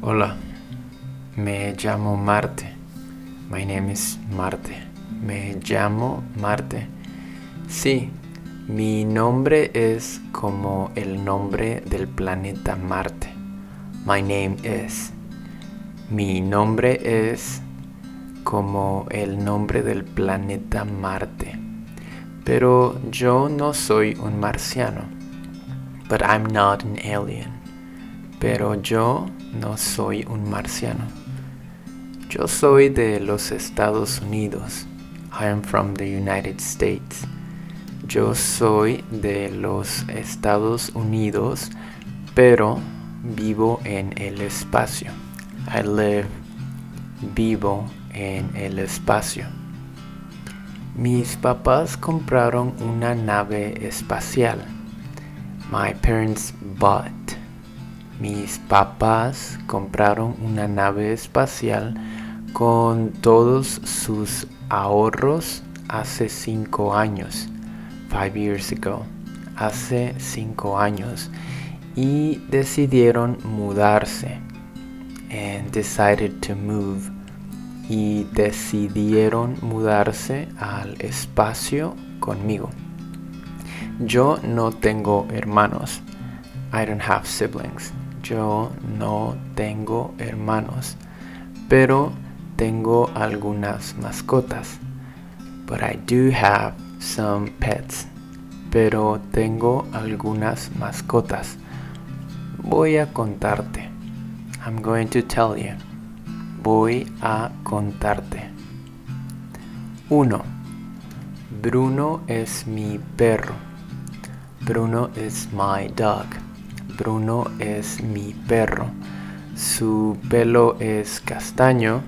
Hola, me llamo Marte. My name is Marte. Me llamo Marte. Sí, mi nombre es como el nombre del planeta Marte. My name is. Mi nombre es como el nombre del planeta Marte. Pero yo no soy un marciano. But I'm not an alien. Pero yo no soy un marciano. Yo soy de los Estados Unidos. I am from the United States. Yo soy de los Estados Unidos, pero vivo en el espacio. I live vivo en el espacio. Mis papás compraron una nave espacial. My parents bought. Mis papás compraron una nave espacial con todos sus ahorros hace cinco años. Five years ago. Hace cinco años. Y decidieron mudarse. And decided to move. Y decidieron mudarse al espacio conmigo. Yo no tengo hermanos. I don't have siblings. Yo no tengo hermanos. Pero tengo algunas mascotas. But I do have some pets. Pero tengo algunas mascotas. Voy a contarte. I'm going to tell you. Voy a contarte. 1. Bruno es mi perro. Bruno is my dog. Bruno es mi perro. Su pelo es castaño.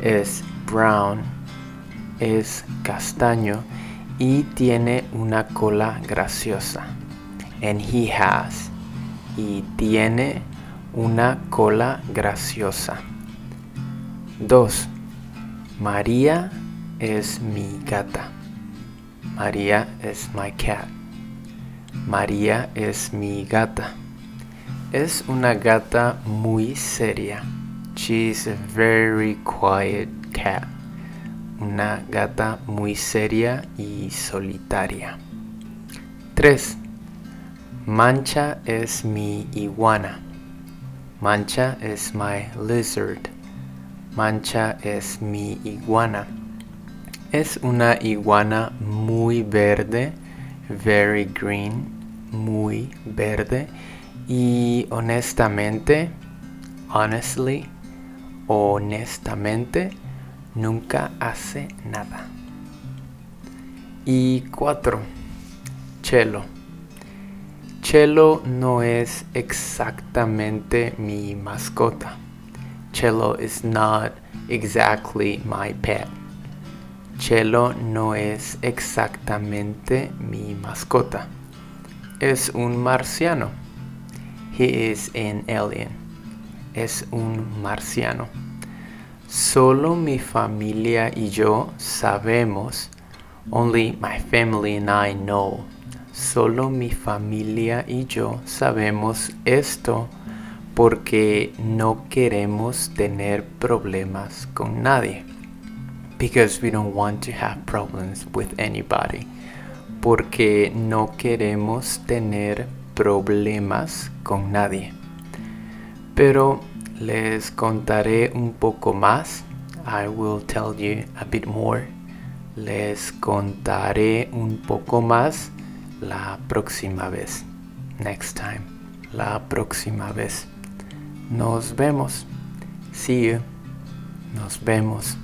Es brown. Es castaño y tiene una cola graciosa. And he has. Y tiene una cola graciosa. 2. María es mi gata. María es my cat. María es mi gata. Es una gata muy seria. She's a very quiet cat una gata muy seria y solitaria. 3. Mancha es mi iguana. Mancha es my lizard. Mancha es mi iguana. Es una iguana muy verde, very green, muy verde. Y honestamente, honestly, honestamente, nunca hace nada. Y cuatro, Chelo. Chelo no es exactamente mi mascota. Chelo is not exactly my pet. Chelo no es exactamente mi mascota. Es un marciano. He is an alien. Es un marciano. Solo mi familia y yo sabemos. Only my family and I know. Solo mi familia y yo sabemos esto porque no queremos tener problemas con nadie. Because we don't want to have problems with anybody. Porque no queremos tener problemas con nadie. Pero les contaré un poco más. I will tell you a bit more. Les contaré un poco más la próxima vez. Next time. La próxima vez. Nos vemos. See you. Nos vemos.